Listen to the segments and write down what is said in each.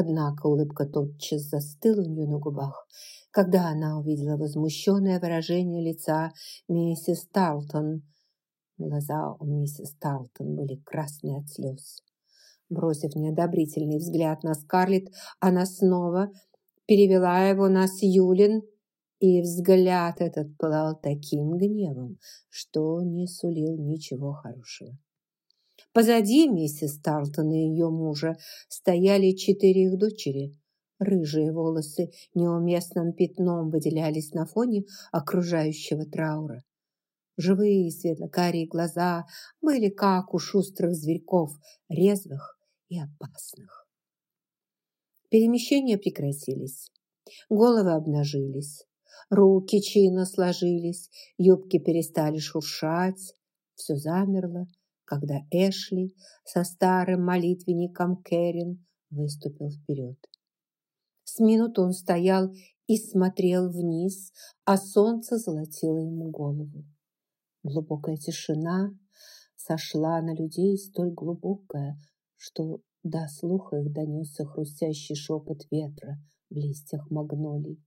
Однако улыбка тотчас застыла у нее на губах, когда она увидела возмущенное выражение лица миссис Тарлтон. Глаза у миссис Тарлтон были красные от слез. Бросив неодобрительный взгляд на Скарлетт, она снова перевела его на Сьюлин, и взгляд этот пылал таким гневом, что не сулил ничего хорошего. Позади миссис Тарлтон и ее мужа стояли четыре их дочери. Рыжие волосы неуместным пятном выделялись на фоне окружающего траура. Живые светло-карие глаза были как у шустрых зверьков, резвых и опасных. Перемещения прекратились. Головы обнажились. Руки чинно сложились, юбки перестали шуршать. Все замерло, когда Эшли со старым молитвенником Кэрин выступил вперед. С минуту он стоял и смотрел вниз, а солнце золотило ему голову. Глубокая тишина сошла на людей столь глубокая, что до слуха их донесся хрустящий шепот ветра в листьях магнолий,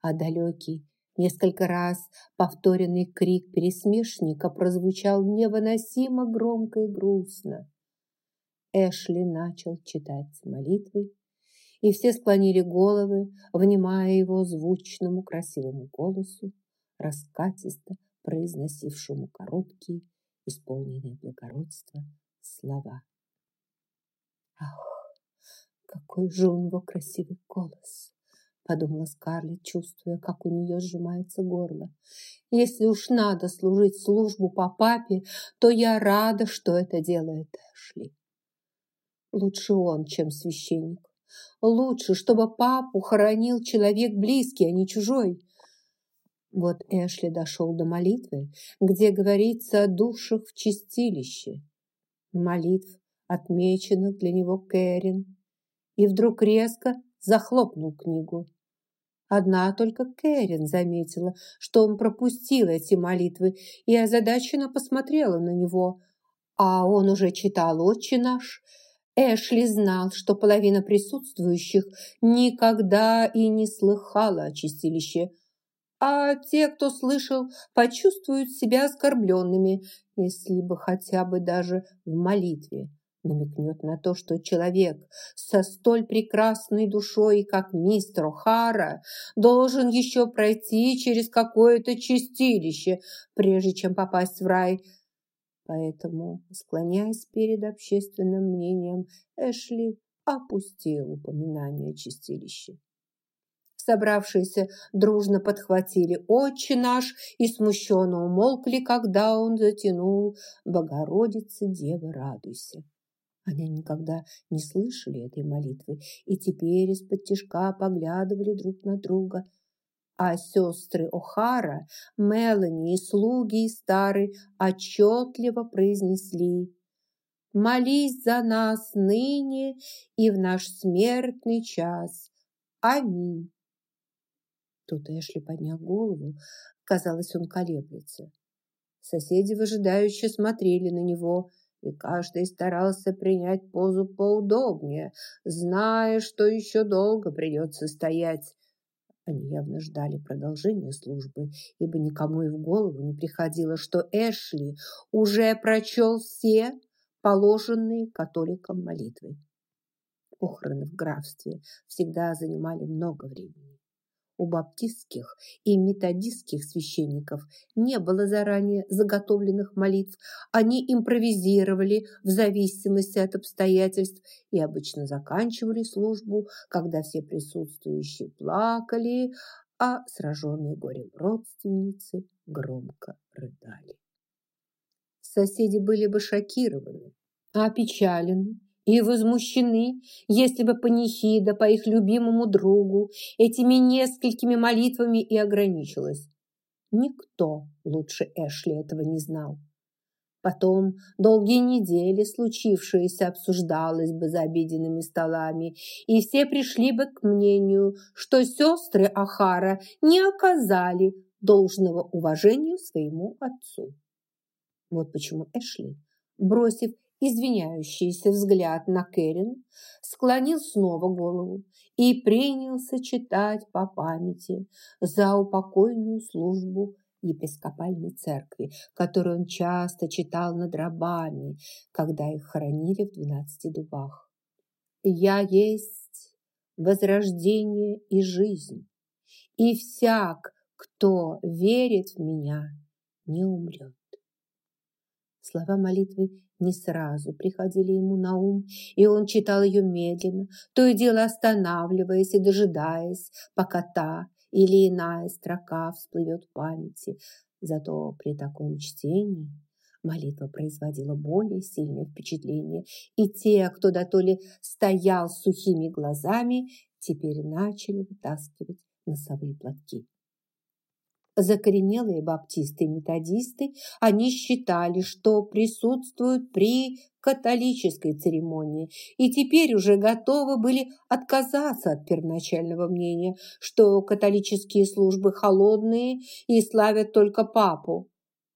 а далекий, несколько раз повторенный крик пересмешника прозвучал невыносимо громко и грустно. Эшли начал читать молитвы, и все склонили головы, внимая его звучному красивому голосу, раскатисто произносившему короткие, исполненные благородства слова. «Ах, какой же у него красивый голос!» Подумала Скарлетт, чувствуя, как у нее сжимается горло. «Если уж надо служить службу по папе, то я рада, что это делает Эшли. Лучше он, чем священник. Лучше, чтобы папу хоронил человек близкий, а не чужой. Вот Эшли дошел до молитвы, где говорится о душах в чистилище. Молитв отмечена для него Кэрин. И вдруг резко захлопнул книгу. Одна только Кэрин заметила, что он пропустил эти молитвы и озадаченно посмотрела на него. А он уже читал «Отче наш», Эшли знал, что половина присутствующих никогда и не слыхала о чистилище, а те, кто слышал, почувствуют себя оскорбленными, если бы хотя бы даже в молитве намекнет на то, что человек со столь прекрасной душой, как мистер О'Хара, должен еще пройти через какое-то чистилище, прежде чем попасть в рай – Поэтому, склоняясь перед общественным мнением, Эшли опустил упоминание о чистилище. Собравшиеся дружно подхватили «Отче наш» и смущенно умолкли, когда он затянул «Богородице, Дева, радуйся». Они никогда не слышали этой молитвы и теперь из-под тишка поглядывали друг на друга – а сестры О'Хара, Мелани и слуги и старый отчетливо произнесли «Молись за нас ныне и в наш смертный час. Аминь». Тут Эшли поднял голову. Казалось, он колеблется. Соседи выжидающе смотрели на него, и каждый старался принять позу поудобнее, зная, что еще долго придется стоять. Они явно ждали продолжения службы, ибо никому и в голову не приходило, что Эшли уже прочел все положенные католикам молитвы. Похороны в графстве всегда занимали много времени. У баптистских и методистских священников не было заранее заготовленных молитв. Они импровизировали в зависимости от обстоятельств и обычно заканчивали службу, когда все присутствующие плакали, а сраженные горем родственницы громко рыдали. Соседи были бы шокированы, опечалены и возмущены, если бы панихида по их любимому другу этими несколькими молитвами и ограничилась. Никто лучше Эшли этого не знал. Потом долгие недели случившееся обсуждалось бы за обеденными столами, и все пришли бы к мнению, что сестры Ахара не оказали должного уважения своему отцу. Вот почему Эшли, бросив извиняющийся взгляд на Кэрин, склонил снова голову и принялся читать по памяти за упокойную службу епископальной церкви, которую он часто читал над рабами, когда их хоронили в двенадцати дубах. «Я есть возрождение и жизнь, и всяк, кто верит в меня, не умрет». Слова молитвы не сразу приходили ему на ум, и он читал ее медленно, то и дело останавливаясь и дожидаясь, пока та или иная строка всплывет в памяти. Зато при таком чтении молитва производила более сильное впечатление, и те, кто дотоле стоял с сухими глазами, теперь начали вытаскивать носовые платки закоренелые баптисты и методисты, они считали, что присутствуют при католической церемонии и теперь уже готовы были отказаться от первоначального мнения, что католические службы холодные и славят только папу.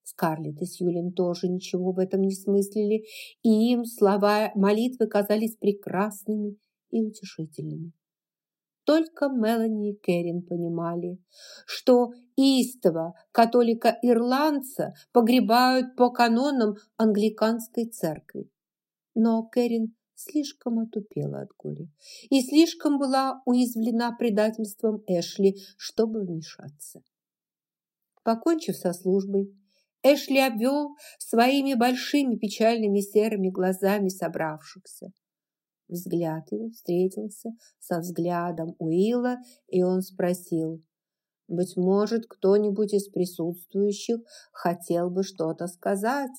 Скарлетт и Сьюлин тоже ничего в этом не смыслили, и им слова молитвы казались прекрасными и утешительными. Только Мелани и Кэрин понимали, что истово католика-ирландца погребают по канонам англиканской церкви. Но Кэрин слишком отупела от горя и слишком была уязвлена предательством Эшли, чтобы вмешаться. Покончив со службой, Эшли обвел своими большими печальными серыми глазами собравшихся. Взгляд его встретился со взглядом Уилла, и он спросил, «Быть может, кто-нибудь из присутствующих хотел бы что-то сказать?»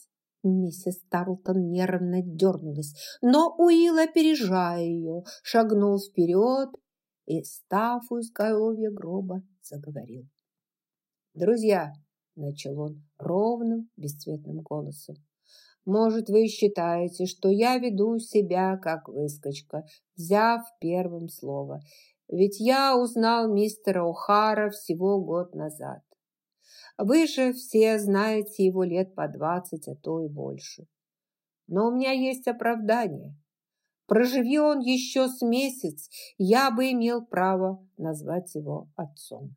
Миссис Тарлтон нервно дернулась, но Уилл, опережая ее, шагнул вперед и, став у изголовья гроба, заговорил. «Друзья!» – начал он ровным, бесцветным голосом. Может, вы считаете, что я веду себя как выскочка, взяв первым слово. Ведь я узнал мистера О'Хара всего год назад. Вы же все знаете его лет по двадцать, а то и больше. Но у меня есть оправдание. Проживи он еще с месяц, я бы имел право назвать его отцом.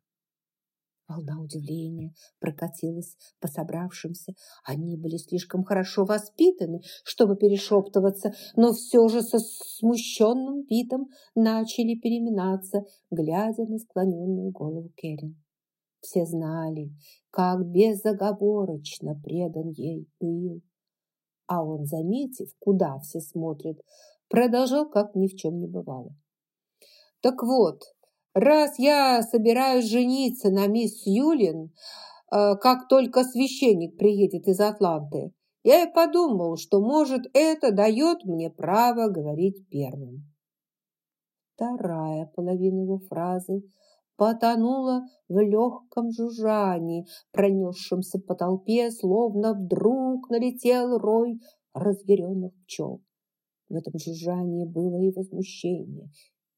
Волна удивления прокатилась по собравшимся. Они были слишком хорошо воспитаны, чтобы перешептываться, но все же со смущенным видом начали переминаться, глядя на склоненную голову Керрин. Все знали, как безоговорочно предан ей Уилл. А он, заметив, куда все смотрят, продолжал, как ни в чем не бывало. Так вот, Раз я собираюсь жениться на мисс Юлин, э, как только священник приедет из Атланты, я и подумал, что, может, это дает мне право говорить первым. Вторая половина его фразы потонула в легком жужжании, пронесшемся по толпе, словно вдруг налетел рой разъяренных пчел. В этом жужжании было и возмущение,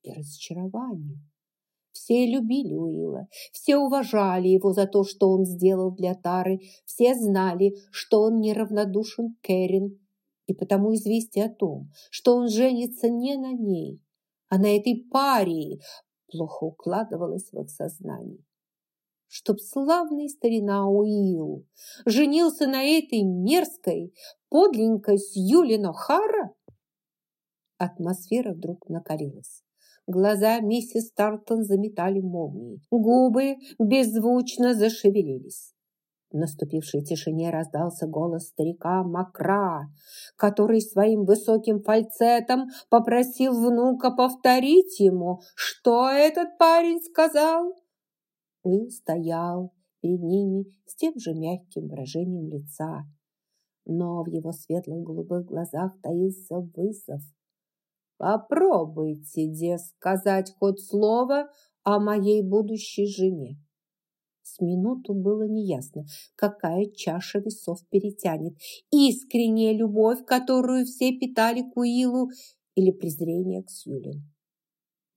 и разочарование. Все любили Уилла, все уважали его за то, что он сделал для Тары, все знали, что он неравнодушен к Кэрин, и потому известие о том, что он женится не на ней, а на этой паре, плохо укладывалось в их сознание. Чтоб славный старина Уилл женился на этой мерзкой, подленькой Сьюлин Хара? Атмосфера вдруг накалилась. Глаза миссис Тартон заметали молнии. Губы беззвучно зашевелились. В наступившей тишине раздался голос старика Макра, который своим высоким фальцетом попросил внука повторить ему, что этот парень сказал. Уилл стоял перед ними с тем же мягким выражением лица, но в его светлых голубых глазах таился вызов. Попробуйте, де, сказать хоть слово о моей будущей жене. С минуту было неясно, какая чаша весов перетянет. Искренняя любовь, которую все питали к Уиллу, или презрение к Сьюлин.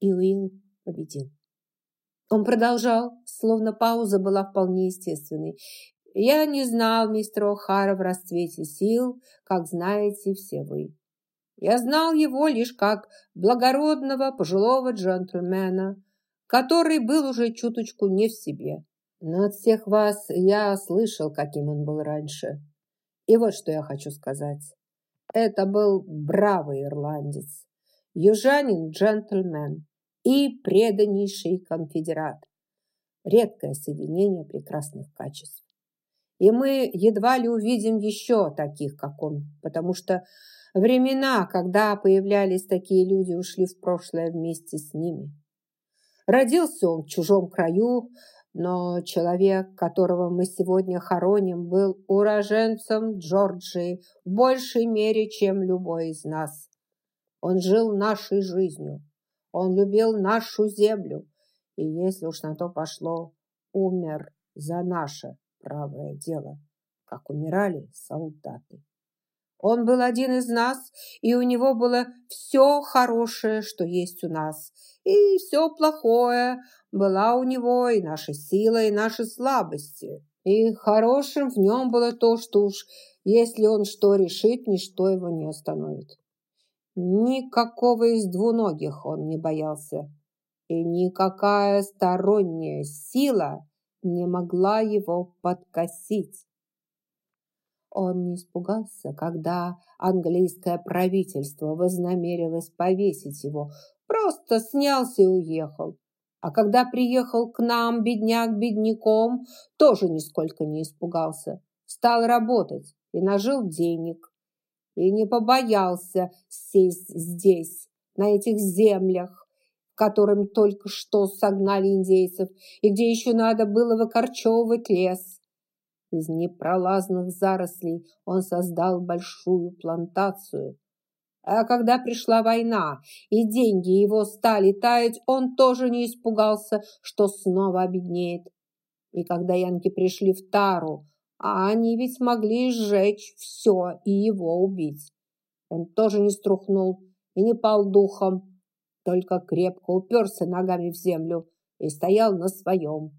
И Уилл победил. Он продолжал, словно пауза была вполне естественной. Я не знал мистера О'Хара в расцвете сил, как знаете все вы. Я знал его лишь как благородного пожилого джентльмена, который был уже чуточку не в себе. Но от всех вас я слышал, каким он был раньше. И вот что я хочу сказать. Это был бравый ирландец, южанин-джентльмен и преданнейший конфедерат. Редкое соединение прекрасных качеств. И мы едва ли увидим еще таких, как он, потому что времена, когда появлялись такие люди, ушли в прошлое вместе с ними. Родился он в чужом краю, но человек, которого мы сегодня хороним, был уроженцем Джорджии в большей мере, чем любой из нас. Он жил нашей жизнью, он любил нашу землю, и если уж на то пошло, умер за наше правое дело, как умирали солдаты. Он был один из нас, и у него было все хорошее, что есть у нас, и все плохое была у него и наша сила, и наши слабости. И хорошим в нем было то, что уж если он что решит, ничто его не остановит. Никакого из двуногих он не боялся, и никакая сторонняя сила не могла его подкосить. Он не испугался, когда английское правительство вознамерилось повесить его, просто снялся и уехал. А когда приехал к нам бедняк бедняком, тоже нисколько не испугался. Стал работать и нажил денег. И не побоялся сесть здесь, на этих землях, которым только что согнали индейцев, и где еще надо было выкорчевывать лес. Из непролазных зарослей он создал большую плантацию. А когда пришла война, и деньги его стали таять, он тоже не испугался, что снова обеднеет. И когда янки пришли в Тару, а они ведь могли сжечь все и его убить. Он тоже не струхнул и не пал духом, только крепко уперся ногами в землю и стоял на своем.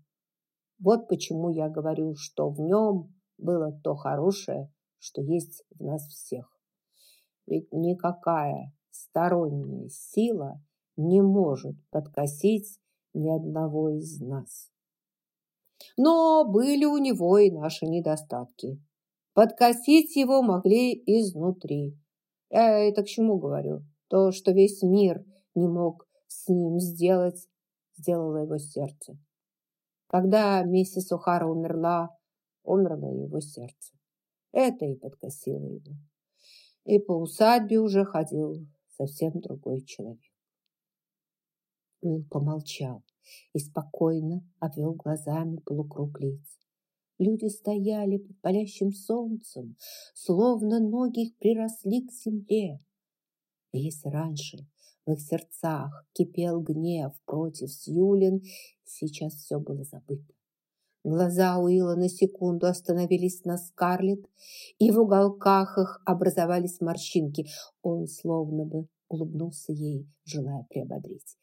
Вот почему я говорю, что в нем было то хорошее, что есть в нас всех. Ведь никакая сторонняя сила не может подкосить ни одного из нас. Но были у него и наши недостатки. Подкосить его могли изнутри. Я это к чему говорю? То, что весь мир – не мог с ним сделать, сделало его сердце. Когда миссис Ухара умерла, умерло его сердце. Это и подкосило его. И по усадьбе уже ходил совсем другой человек. Уилл помолчал и спокойно обвел глазами полукруг лиц. Люди стояли под палящим солнцем, словно ноги их приросли к земле. И если раньше их сердцах кипел гнев против Сьюлин. Сейчас все было забыто. Глаза Уилла на секунду остановились на Скарлетт, и в уголках их образовались морщинки. Он словно бы улыбнулся ей, желая приободрить.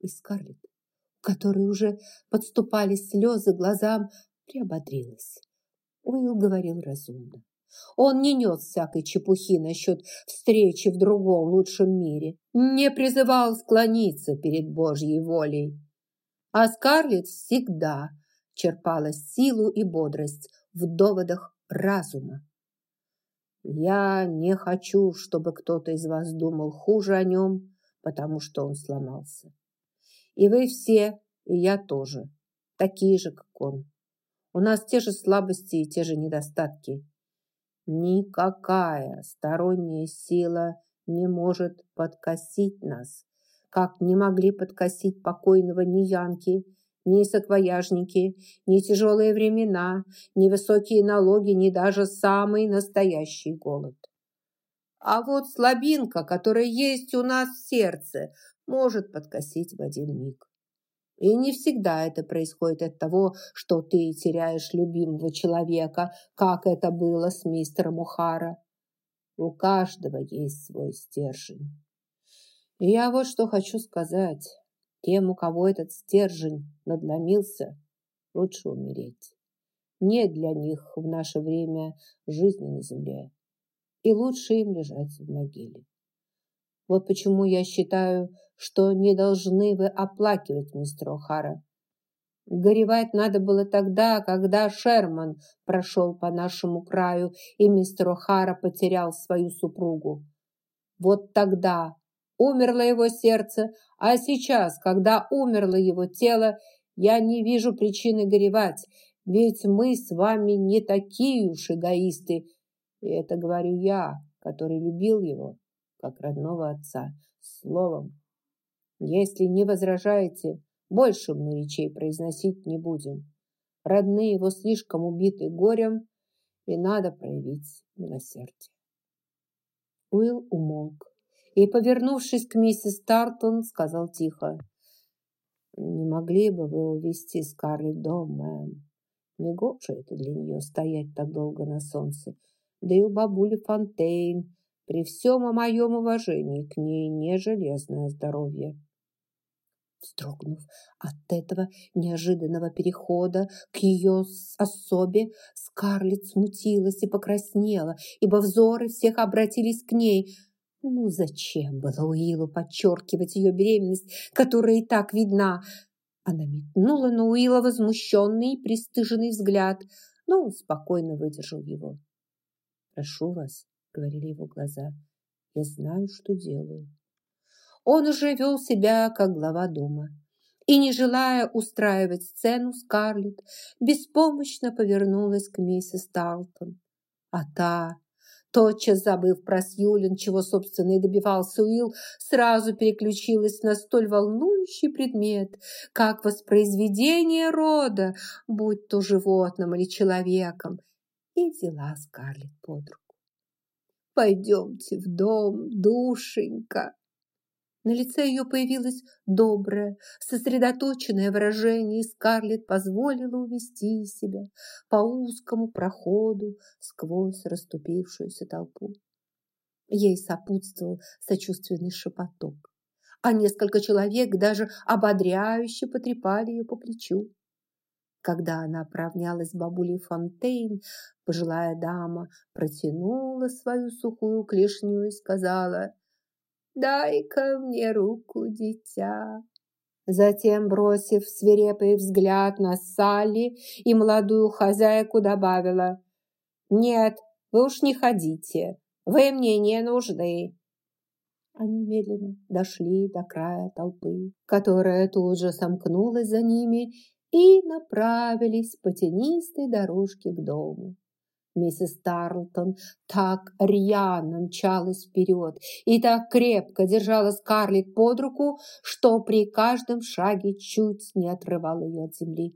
И Скарлетт, у которой уже подступали слезы глазам, приободрилась. Уилл говорил разумно. Он не нес всякой чепухи насчет встречи в другом лучшем мире, не призывал склониться перед Божьей волей. А Скарлетт всегда черпала силу и бодрость в доводах разума. Я не хочу, чтобы кто-то из вас думал хуже о нем, потому что он сломался. И вы все, и я тоже, такие же, как он. У нас те же слабости и те же недостатки. Никакая сторонняя сила не может подкосить нас, как не могли подкосить покойного ни янки, ни саквояжники, ни тяжелые времена, ни высокие налоги, ни даже самый настоящий голод. А вот слабинка, которая есть у нас в сердце, может подкосить в один миг. И не всегда это происходит от того, что ты теряешь любимого человека, как это было с мистером Ухара. У каждого есть свой стержень. Я вот что хочу сказать. Тем, у кого этот стержень надломился, лучше умереть. Нет для них в наше время жизни на земле. И лучше им лежать в могиле. Вот почему я считаю, что не должны вы оплакивать мистера О'Хара. Горевать надо было тогда, когда Шерман прошел по нашему краю, и мистер О'Хара потерял свою супругу. Вот тогда умерло его сердце, а сейчас, когда умерло его тело, я не вижу причины горевать, ведь мы с вами не такие уж эгоисты. И это говорю я, который любил его, как родного отца. Словом, если не возражаете, больше мы речей произносить не будем. Родные его слишком убиты горем, и надо проявить милосердие. Уилл умолк и, повернувшись к миссис Тартон, сказал тихо. «Не могли бы вы увезти Скарлетт дом, мэм? Негоже это для нее стоять так долго на солнце. Да и у бабули Фонтейн, при всем о моем уважении к ней, не железное здоровье». Вздрогнув от этого неожиданного перехода к ее особе, Скарлетт смутилась и покраснела, ибо взоры всех обратились к ней. Ну, зачем было Уиллу подчеркивать ее беременность, которая и так видна? Она метнула на Уилла возмущенный и пристыженный взгляд, но он спокойно выдержал его. «Прошу вас», — говорили его глаза, — «я знаю, что делаю». Он уже вел себя как глава дома. И, не желая устраивать сцену, Скарлетт беспомощно повернулась к миссис Талтон. А та, тотчас забыв про Сьюлин, чего, собственно, и добивался Уилл, сразу переключилась на столь волнующий предмет, как воспроизведение рода, будь то животным или человеком, и взяла Скарлетт под руку. «Пойдемте в дом, душенька!» На лице ее появилось доброе, сосредоточенное выражение, и Скарлетт позволила увести себя по узкому проходу сквозь расступившуюся толпу. Ей сопутствовал сочувственный шепоток, а несколько человек даже ободряюще потрепали ее по плечу. Когда она поравнялась с бабулей Фонтейн, пожилая дама протянула свою сухую клешню и сказала дай-ка мне руку, дитя». Затем, бросив свирепый взгляд на Салли и молодую хозяйку, добавила, «Нет, вы уж не ходите, вы мне не нужны». Они медленно дошли до края толпы, которая тут же сомкнулась за ними и направились по тенистой дорожке к дому. Миссис Тарлтон так рьяно мчалась вперед и так крепко держала Скарлетт под руку, что при каждом шаге чуть не отрывала ее от земли.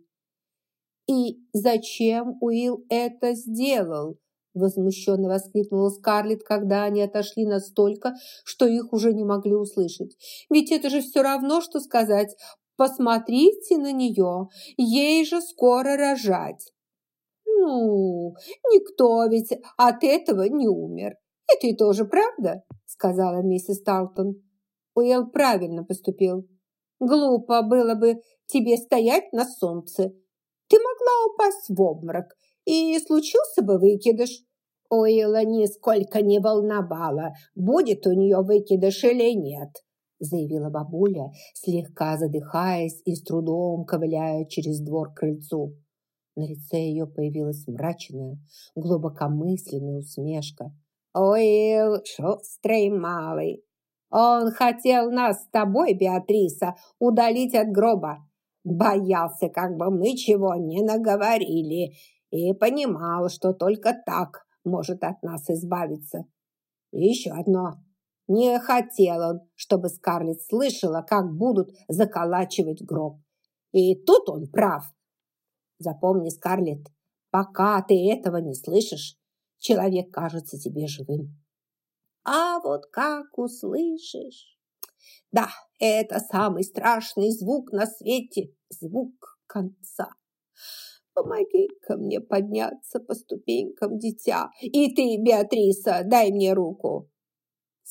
«И зачем Уилл это сделал?» Возмущенно воскликнула Скарлетт, когда они отошли настолько, что их уже не могли услышать. «Ведь это же все равно, что сказать «посмотрите на нее, ей же скоро рожать». «Ну, никто ведь от этого не умер. Это и тоже правда», сказала миссис Талтон. Уэлл правильно поступил. Глупо было бы тебе стоять на солнце. Ты могла упасть в обморок, и случился бы выкидыш. Уилла нисколько не волновала, будет у нее выкидыш или нет, заявила бабуля, слегка задыхаясь и с трудом ковыляя через двор к крыльцу. На лице ее появилась мрачная, глубокомысленная усмешка. «Уилл, шустрый малый! Он хотел нас с тобой, Беатриса, удалить от гроба. Боялся, как бы мы чего не наговорили, и понимал, что только так может от нас избавиться. И еще одно. Не хотел он, чтобы Скарлетт слышала, как будут заколачивать гроб. И тут он прав. Запомни, Скарлетт, пока ты этого не слышишь, человек кажется тебе живым. А вот как услышишь... Да, это самый страшный звук на свете, звук конца. Помоги-ка мне подняться по ступенькам, дитя. И ты, Беатриса, дай мне руку.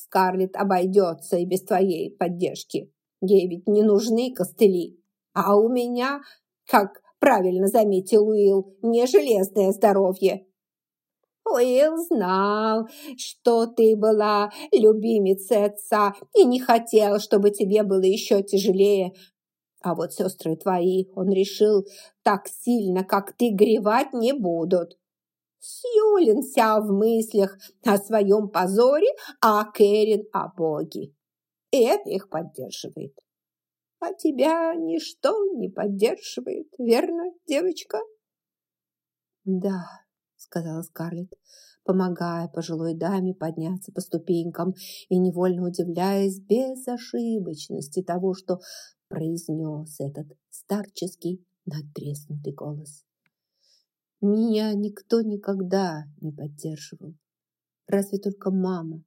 Скарлетт обойдется и без твоей поддержки. Ей ведь не нужны костыли. А у меня, как правильно заметил Уилл, не железное здоровье. Уилл знал, что ты была любимицей отца и не хотел, чтобы тебе было еще тяжелее. А вот сестры твои, он решил, так сильно, как ты, горевать не будут. Сьюлин вся в мыслях о своем позоре, а Кэрин о Боге. Это их поддерживает. А тебя ничто не поддерживает, верно, девочка? Да, сказала Скарлетт, помогая пожилой даме подняться по ступенькам и невольно удивляясь безошибочности того, что произнес этот старческий надтреснутый голос. Меня никто никогда не поддерживал, разве только мама.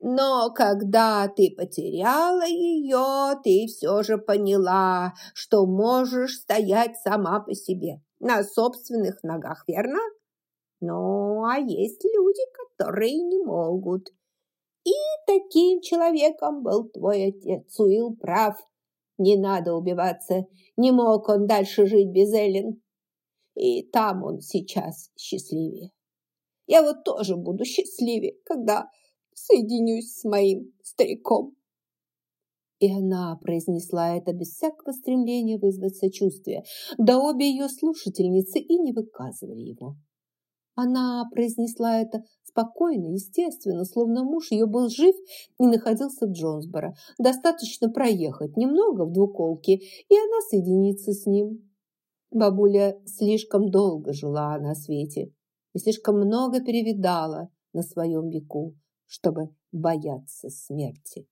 Но когда ты потеряла ее, ты все же поняла, что можешь стоять сама по себе на собственных ногах, верно? Ну, а есть люди, которые не могут. И таким человеком был твой отец. Уилл прав. Не надо убиваться. Не мог он дальше жить без Эллен. И там он сейчас счастливее. Я вот тоже буду счастливее, когда соединюсь с моим стариком. И она произнесла это без всякого стремления вызвать сочувствие, да обе ее слушательницы и не выказывали его. Она произнесла это спокойно, естественно, словно муж ее был жив и находился в Джонсборо. Достаточно проехать немного в двуколке, и она соединится с ним. Бабуля слишком долго жила на свете и слишком много перевидала на своем веку, чтобы бояться смерти.